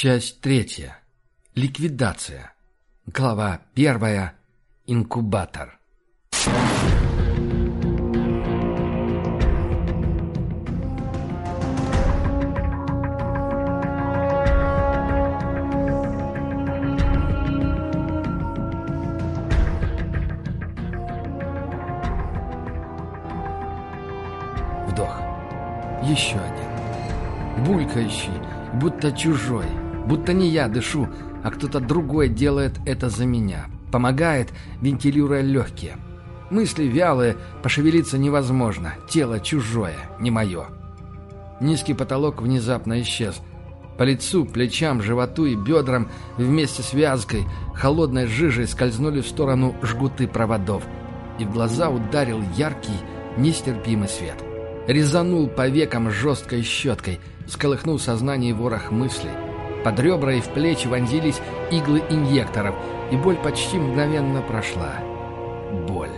Часть третья. Ликвидация. Глава первая. Инкубатор. Вдох. Еще один. Булькающий, будто чужой. Будто не я дышу, а кто-то другой делает это за меня. Помогает, вентилируя легкие. Мысли вялые, пошевелиться невозможно. Тело чужое, не мое. Низкий потолок внезапно исчез. По лицу, плечам, животу и бедрам вместе с вязкой, холодной жижей скользнули в сторону жгуты проводов. И в глаза ударил яркий, нестерпимый свет. Резанул по векам жесткой щеткой, сколыхнул сознание ворох мыслей. Под ребра и в плечи вонзились иглы инъекторов, и боль почти мгновенно прошла. Боль.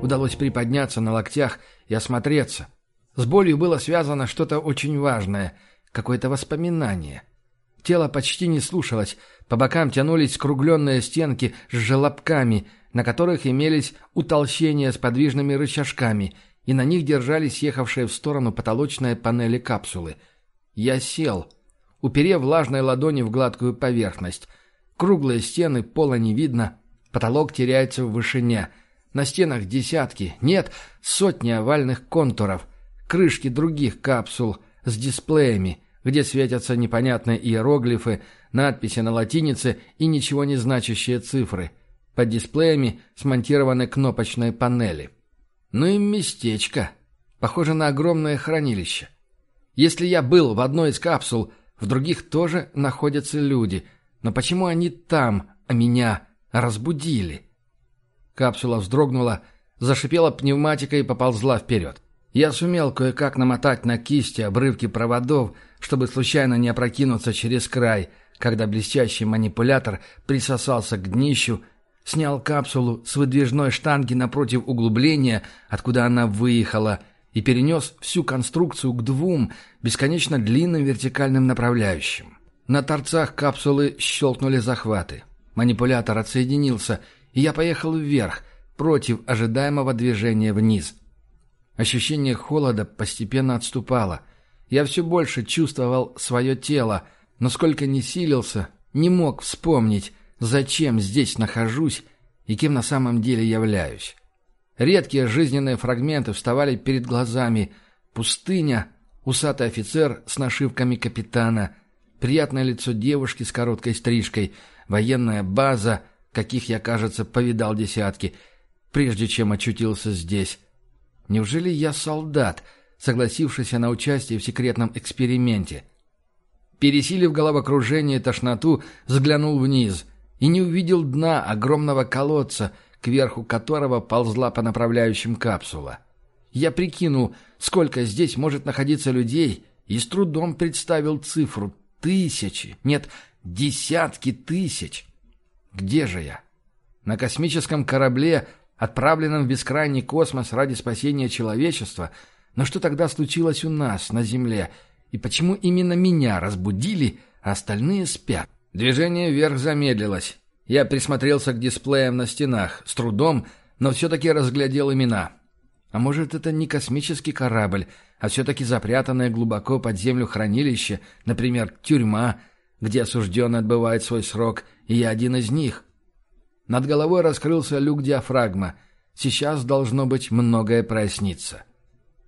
Удалось приподняться на локтях и осмотреться. С болью было связано что-то очень важное, какое-то воспоминание. Тело почти не слушалось, по бокам тянулись скругленные стенки с желобками, на которых имелись утолщения с подвижными рычажками, и на них держались съехавшие в сторону потолочные панели капсулы. Я сел — уперев влажной ладони в гладкую поверхность. Круглые стены, пола не видно, потолок теряется в вышине. На стенах десятки, нет, сотни овальных контуров, крышки других капсул с дисплеями, где светятся непонятные иероглифы, надписи на латинице и ничего не значащие цифры. Под дисплеями смонтированы кнопочные панели. Ну и местечко. Похоже на огромное хранилище. Если я был в одной из капсул, в других тоже находятся люди. Но почему они там, а меня разбудили? Капсула вздрогнула, зашипела пневматика и поползла вперед. Я сумел кое-как намотать на кисти обрывки проводов, чтобы случайно не опрокинуться через край, когда блестящий манипулятор присосался к днищу, снял капсулу с выдвижной штанги напротив углубления, откуда она выехала – и перенес всю конструкцию к двум бесконечно длинным вертикальным направляющим. На торцах капсулы щелкнули захваты. Манипулятор отсоединился, и я поехал вверх, против ожидаемого движения вниз. Ощущение холода постепенно отступало. Я все больше чувствовал свое тело, но сколько ни силился, не мог вспомнить, зачем здесь нахожусь и кем на самом деле являюсь. Редкие жизненные фрагменты вставали перед глазами. Пустыня, усатый офицер с нашивками капитана, приятное лицо девушки с короткой стрижкой, военная база, каких я, кажется, повидал десятки, прежде чем очутился здесь. Неужели я солдат, согласившийся на участие в секретном эксперименте? Пересилив головокружение и тошноту, взглянул вниз и не увидел дна огромного колодца — кверху которого ползла по направляющим капсула. Я прикинул, сколько здесь может находиться людей, и с трудом представил цифру тысячи, нет, десятки тысяч. Где же я? На космическом корабле, отправленном в бескрайний космос ради спасения человечества, но что тогда случилось у нас, на Земле, и почему именно меня разбудили, а остальные спят? Движение вверх замедлилось. Я присмотрелся к дисплеям на стенах, с трудом, но все-таки разглядел имена. А может, это не космический корабль, а все-таки запрятанное глубоко под землю хранилище, например, тюрьма, где осужденный отбывает свой срок, и я один из них. Над головой раскрылся люк диафрагма. Сейчас должно быть многое проясниться.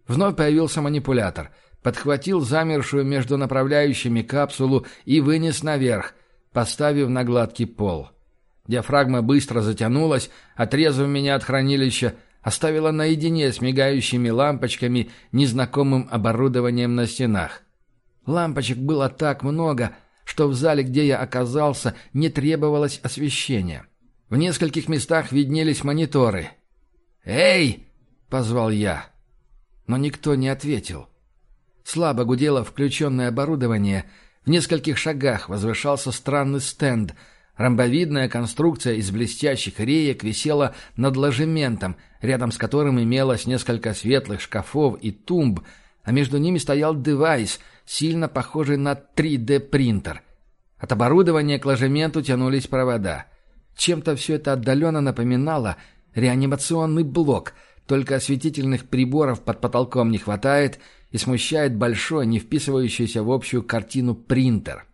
Вновь появился манипулятор, подхватил замершую между направляющими капсулу и вынес наверх, поставив на гладкий пол. Диафрагма быстро затянулась, отрезав меня от хранилища, оставила наедине с мигающими лампочками, незнакомым оборудованием на стенах. Лампочек было так много, что в зале, где я оказался, не требовалось освещения. В нескольких местах виднелись мониторы. «Эй!» — позвал я. Но никто не ответил. Слабо гудело включенное оборудование. В нескольких шагах возвышался странный стенд — Ромбовидная конструкция из блестящих реек висела над ложементом, рядом с которым имелось несколько светлых шкафов и тумб, а между ними стоял девайс, сильно похожий на 3D-принтер. От оборудования к ложементу тянулись провода. Чем-то все это отдаленно напоминало реанимационный блок, только осветительных приборов под потолком не хватает и смущает большой, не вписывающийся в общую картину принтер.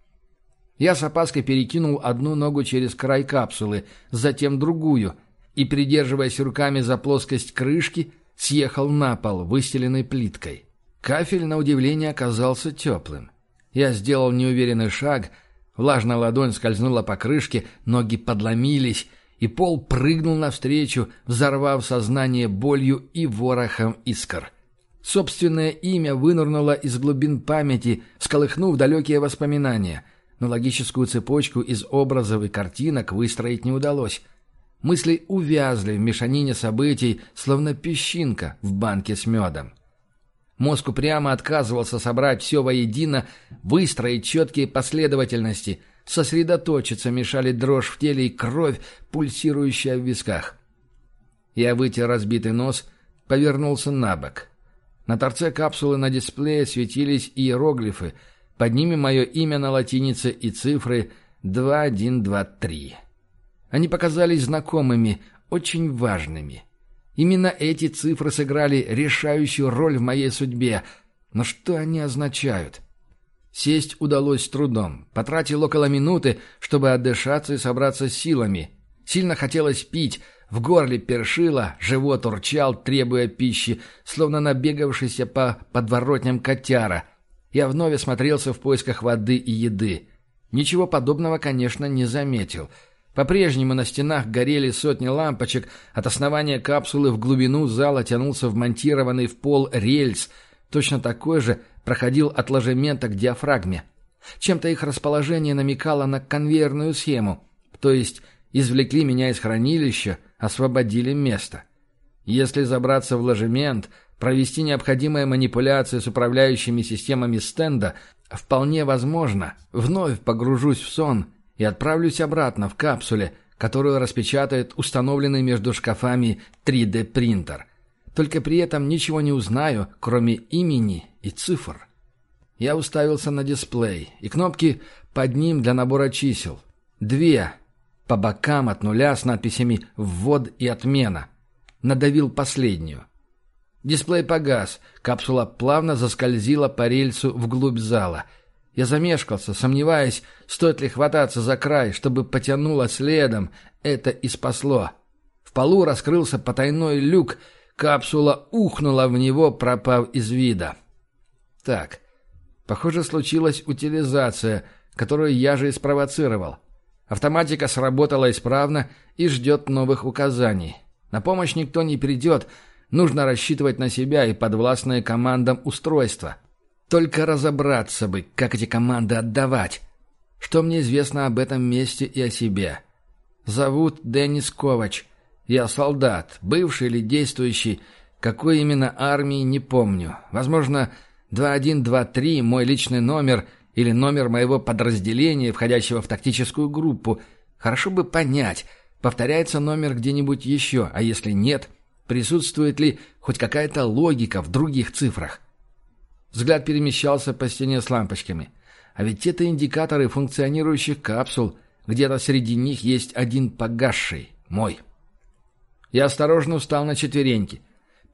Я с опаской перекинул одну ногу через край капсулы, затем другую, и, придерживаясь руками за плоскость крышки, съехал на пол, выстеленный плиткой. Кафель, на удивление, оказался теплым. Я сделал неуверенный шаг, влажная ладонь скользнула по крышке, ноги подломились, и пол прыгнул навстречу, взорвав сознание болью и ворохом искр. Собственное имя вынырнуло из глубин памяти, сколыхнув далекие воспоминания — но логическую цепочку из образов и картинок выстроить не удалось. Мысли увязли в мешанине событий, словно песчинка в банке с медом. Мозг упрямо отказывался собрать все воедино, выстроить четкие последовательности, сосредоточиться мешали дрожь в теле и кровь, пульсирующая в висках. Я вытер разбитый нос, повернулся на бок. На торце капсулы на дисплее светились иероглифы — под ними мое имя на латинице и цифры 2123. Они показались знакомыми, очень важными. Именно эти цифры сыграли решающую роль в моей судьбе. Но что они означают? Сесть удалось с трудом. Потратил около минуты, чтобы отдышаться и собраться силами. Сильно хотелось пить, в горле першило, живот урчал, требуя пищи, словно набегавшийся по подворотням котяра — я вновь осмотрелся в поисках воды и еды. Ничего подобного, конечно, не заметил. По-прежнему на стенах горели сотни лампочек, от основания капсулы в глубину зала тянулся вмонтированный в пол рельс, точно такой же проходил от ложемента к диафрагме. Чем-то их расположение намекало на конвейерную схему, то есть извлекли меня из хранилища, освободили место. Если забраться в ложемент, Провести необходимые манипуляции с управляющими системами стенда вполне возможно. Вновь погружусь в сон и отправлюсь обратно в капсуле, которую распечатает установленный между шкафами 3D-принтер. Только при этом ничего не узнаю, кроме имени и цифр. Я уставился на дисплей, и кнопки под ним для набора чисел. Две, по бокам от нуля с надписями «Ввод» и «Отмена». Надавил последнюю. Дисплей погас, капсула плавно заскользила по рельсу вглубь зала. Я замешкался, сомневаясь, стоит ли хвататься за край, чтобы потянуло следом. Это и спасло. В полу раскрылся потайной люк, капсула ухнула в него, пропав из вида. Так, похоже, случилась утилизация, которую я же и спровоцировал. Автоматика сработала исправно и ждет новых указаний. На помощь никто не придет, Нужно рассчитывать на себя и подвластное командам устройства. Только разобраться бы, как эти команды отдавать. Что мне известно об этом месте и о себе? Зовут Денис Ковач. Я солдат, бывший или действующий. Какой именно армии, не помню. Возможно, 2123 мой личный номер или номер моего подразделения, входящего в тактическую группу. Хорошо бы понять, повторяется номер где-нибудь еще, а если нет – Присутствует ли хоть какая-то логика в других цифрах? Взгляд перемещался по стене с лампочками. А ведь это индикаторы функционирующих капсул. Где-то среди них есть один погасший, мой. Я осторожно встал на четвереньки.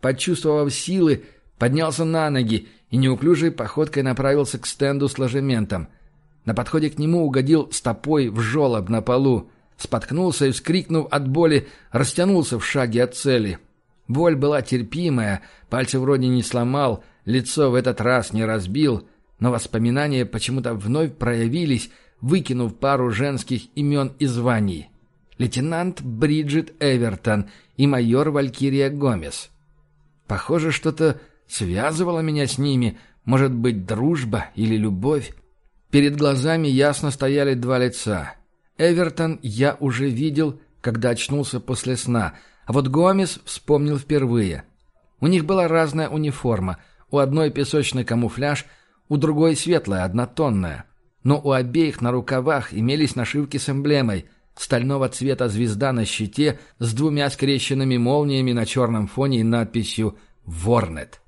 Почувствовав силы, поднялся на ноги и неуклюжей походкой направился к стенду с ложементом. На подходе к нему угодил стопой в жолоб на полу, споткнулся и, вскрикнув от боли, растянулся в шаге от цели. Боль была терпимая, пальцы вроде не сломал, лицо в этот раз не разбил, но воспоминания почему-то вновь проявились, выкинув пару женских имен и званий. Лейтенант Бриджит Эвертон и майор Валькирия Гомес. Похоже, что-то связывало меня с ними, может быть, дружба или любовь. Перед глазами ясно стояли два лица. Эвертон я уже видел, когда очнулся после сна — а вот Гомес вспомнил впервые. У них была разная униформа. У одной песочный камуфляж, у другой светлая, однотонная. Но у обеих на рукавах имелись нашивки с эмблемой. Стального цвета звезда на щите с двумя скрещенными молниями на черном фоне и надписью «Ворнет».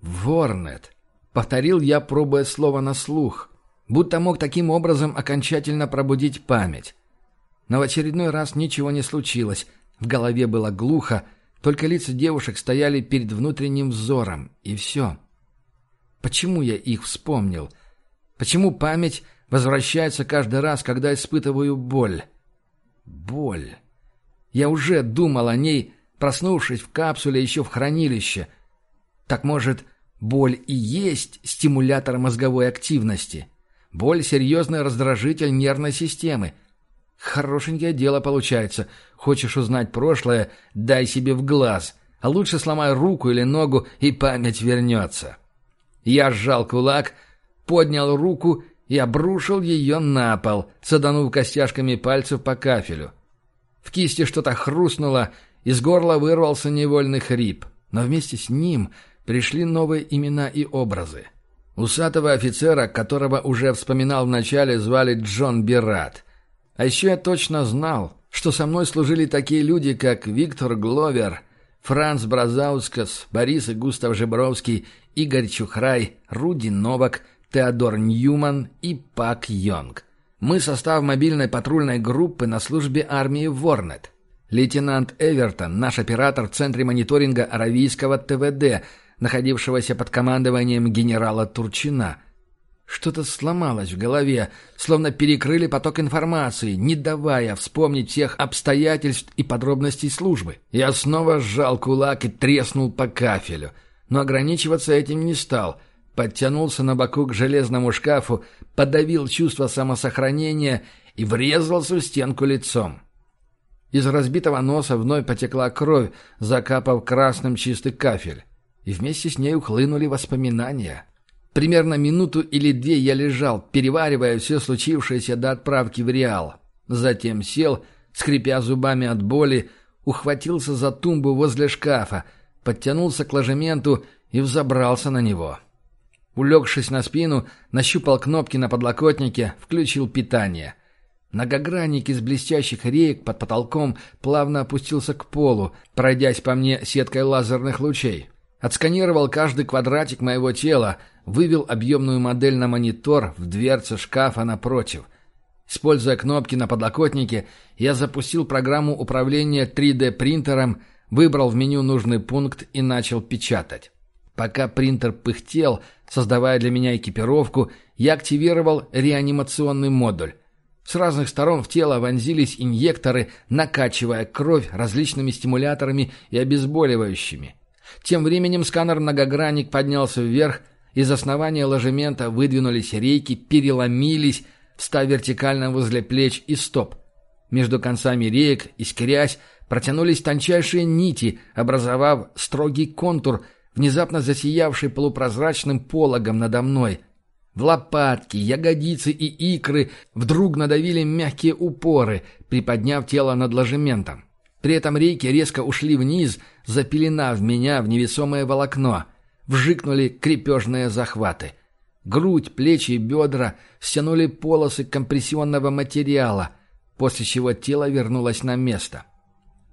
«Ворнет», — повторил я, пробуя слово на слух. будто мог таким образом окончательно пробудить память. Но в очередной раз ничего не случилось, в голове было глухо, только лица девушек стояли перед внутренним взором, и все. Почему я их вспомнил? Почему память возвращается каждый раз, когда испытываю боль? Боль. Я уже думал о ней, проснувшись в капсуле еще в хранилище. Так может, боль и есть стимулятор мозговой активности? Боль — серьезный раздражитель нервной системы. Хорошенькое дело получается. Хочешь узнать прошлое — дай себе в глаз. А лучше сломай руку или ногу, и память вернется. Я сжал кулак, поднял руку и обрушил ее на пол, саданув костяшками пальцев по кафелю. В кисти что-то хрустнуло, из горла вырвался невольный хрип, но вместе с ним пришли новые имена и образы. Усатого офицера, которого уже вспоминал вначале, звали Джон Бират. А еще я точно знал, что со мной служили такие люди, как Виктор Гловер, Франц Бразаускас, Борис и Густав Жебровский, Игорь Чухрай, Руди Новак, Теодор Ньюман и Пак Йонг. Мы состав мобильной патрульной группы на службе армии Ворнет. Лейтенант Эвертон, наш оператор в центре мониторинга аравийского ТВД, находившегося под командованием генерала Турчина. Что-то сломалось в голове, словно перекрыли поток информации, не давая вспомнить всех обстоятельств и подробностей службы. Я снова сжал кулак и треснул по кафелю, но ограничиваться этим не стал — подтянулся на боку к железному шкафу, подавил чувство самосохранения и врезался в стенку лицом. Из разбитого носа вновь потекла кровь, закапав красным чистый кафель, и вместе с ней ухлынули воспоминания. Примерно минуту или две я лежал, переваривая все случившееся до отправки в Реал. Затем сел, скрипя зубами от боли, ухватился за тумбу возле шкафа, подтянулся к ложементу и взобрался на него. Улегшись на спину, нащупал кнопки на подлокотнике, включил питание. Многогранник из блестящих реек под потолком плавно опустился к полу, пройдясь по мне сеткой лазерных лучей. Отсканировал каждый квадратик моего тела, вывел объемную модель на монитор в дверце шкафа напротив. Используя кнопки на подлокотнике, я запустил программу управления 3D-принтером, выбрал в меню нужный пункт и начал печатать. Пока принтер пыхтел, создавая для меня экипировку, я активировал реанимационный модуль. С разных сторон в тело вонзились инъекторы, накачивая кровь различными стимуляторами и обезболивающими. Тем временем сканер-многогранник поднялся вверх, из основания ложемента выдвинулись рейки, переломились, встав вертикально возле плеч и стоп. Между концами реек, искрясь, протянулись тончайшие нити, образовав строгий контур – внезапно засиявший полупрозрачным пологом надо мной. В лопатки, ягодицы и икры вдруг надавили мягкие упоры, приподняв тело над ложементом. При этом рейки резко ушли вниз, запеленав меня в невесомое волокно. Вжикнули крепежные захваты. Грудь, плечи и бедра стянули полосы компрессионного материала, после чего тело вернулось на место.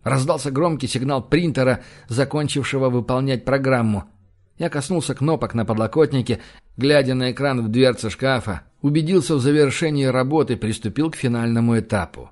Раздался громкий сигнал принтера, закончившего выполнять программу. Я коснулся кнопок на подлокотнике, глядя на экран в дверце шкафа, убедился в завершении работы, приступил к финальному этапу.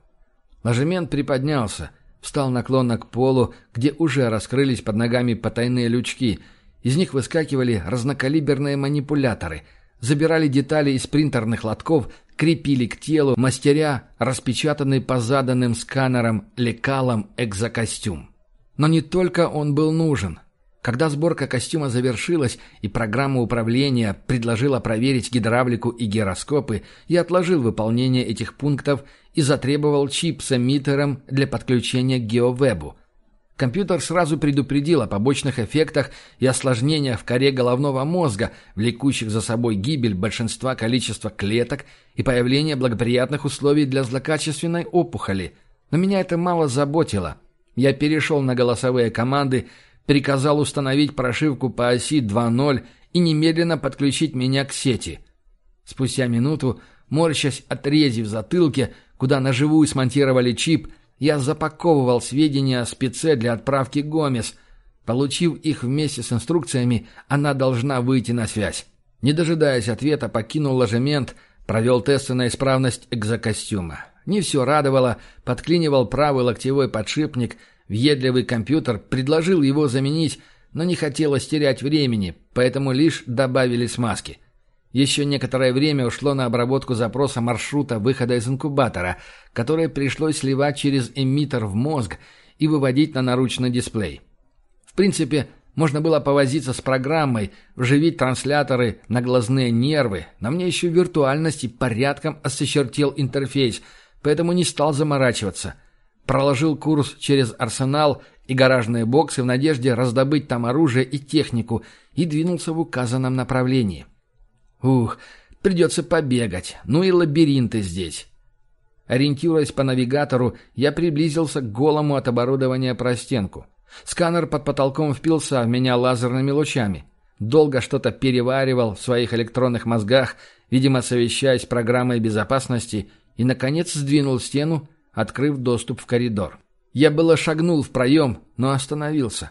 Ложемент приподнялся, встал наклонно к полу, где уже раскрылись под ногами потайные лючки. Из них выскакивали разнокалиберные манипуляторы, забирали детали из принтерных лотков крепили к телу, мастеря распечатанный по заданным сканерам лекалам экзокостюм. Но не только он был нужен. Когда сборка костюма завершилась и программа управления предложила проверить гидравлику и гироскопы, я отложил выполнение этих пунктов и затребовал чип с эмиттером для подключения к геовебу – Компьютер сразу предупредил о побочных эффектах и осложнениях в коре головного мозга, влекущих за собой гибель большинства количества клеток и появление благоприятных условий для злокачественной опухоли. Но меня это мало заботило. Я перешел на голосовые команды, приказал установить прошивку по оси 2.0 и немедленно подключить меня к сети. Спустя минуту, морщась от рези в затылке, куда наживую смонтировали чип, я запаковывал сведения о спеце для отправки Гомес. Получив их вместе с инструкциями, она должна выйти на связь. Не дожидаясь ответа, покинул ложемент, Провел тесты на исправность экзокостюма. Не все радовало, подклинивал правый локтевой подшипник, въедливый компьютер предложил его заменить, но не хотелось терять времени, поэтому лишь добавили смазки. Еще некоторое время ушло на обработку запроса маршрута выхода из инкубатора, который пришлось сливать через эмиттер в мозг и выводить на наручный дисплей. В принципе, можно было повозиться с программой, вживить трансляторы на глазные нервы, но мне еще виртуальности порядком осочертел интерфейс, поэтому не стал заморачиваться. Проложил курс через арсенал и гаражные боксы в надежде раздобыть там оружие и технику и двинулся в указанном направлении. Ух, придется побегать, ну и лабиринты здесь. Ориентируясь по навигатору, я приблизился к голому от оборудования простенку. Сканер под потолком впился в меня лазерными лучами. Долго что-то переваривал в своих электронных мозгах, видимо, совещаясь с программой безопасности, и, наконец, сдвинул стену, открыв доступ в коридор. Я было шагнул в проем, но остановился.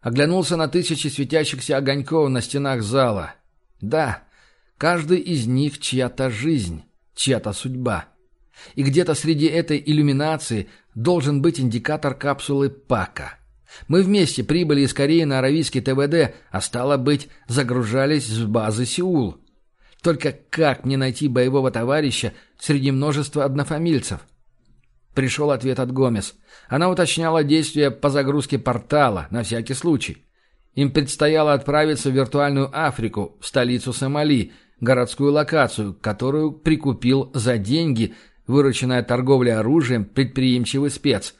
Оглянулся на тысячи светящихся огоньков на стенах зала. Да, каждый из них чья-то жизнь, чья-то судьба. И где-то среди этой иллюминации должен быть индикатор капсулы Пака — мы вместе прибыли из Кореи на Аравийский ТВД, а стало быть, загружались с базы Сеул. Только как мне найти боевого товарища среди множества однофамильцев? Пришел ответ от Гомес. Она уточняла действия по загрузке портала, на всякий случай. Им предстояло отправиться в виртуальную Африку, в столицу Сомали, городскую локацию, которую прикупил за деньги, вырученная торговлей оружием, предприимчивый спец.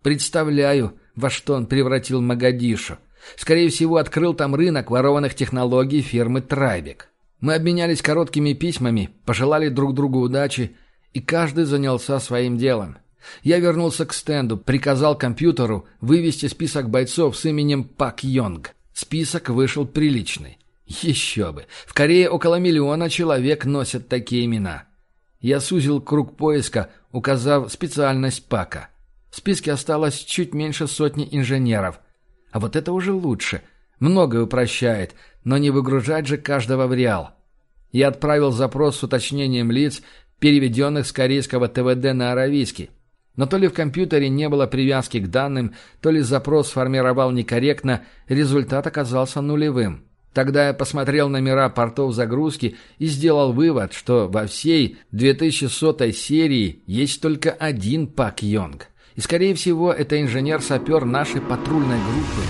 Представляю, во что он превратил Магадишу. Скорее всего, открыл там рынок ворованных технологий фирмы «Трайбек». Мы обменялись короткими письмами, пожелали друг другу удачи, и каждый занялся своим делом. Я вернулся к стенду, приказал компьютеру вывести список бойцов с именем Пак Йонг. Список вышел приличный. Еще бы. В Корее около миллиона человек носят такие имена. Я сузил круг поиска, указав специальность Пака. В списке осталось чуть меньше сотни инженеров. А вот это уже лучше. Многое упрощает, но не выгружать же каждого в реал. Я отправил запрос с уточнением лиц, переведенных с корейского ТВД на аравийский. Но то ли в компьютере не было привязки к данным, то ли запрос сформировал некорректно, результат оказался нулевым. Тогда я посмотрел номера портов загрузки и сделал вывод, что во всей 2100 серии есть только один Пак Йонг. И, скорее всего, это инженер-сапер нашей патрульной группы.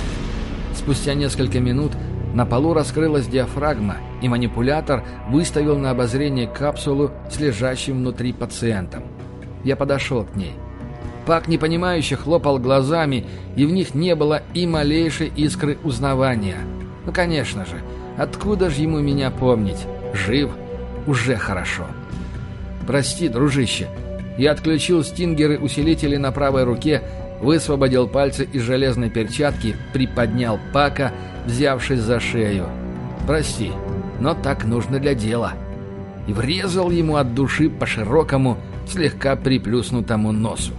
Спустя несколько минут на полу раскрылась диафрагма, и манипулятор выставил на обозрение капсулу с лежащим внутри пациентом. Я подошел к ней. Пак непонимающе хлопал глазами, и в них не было и малейшей искры узнавания. Ну, конечно же, откуда же ему меня помнить? Жив? Уже хорошо. «Прости, дружище», я отключил стингеры-усилители на правой руке, высвободил пальцы из железной перчатки, приподнял Пака, взявшись за шею. «Прости, но так нужно для дела». И врезал ему от души по широкому, слегка приплюснутому носу.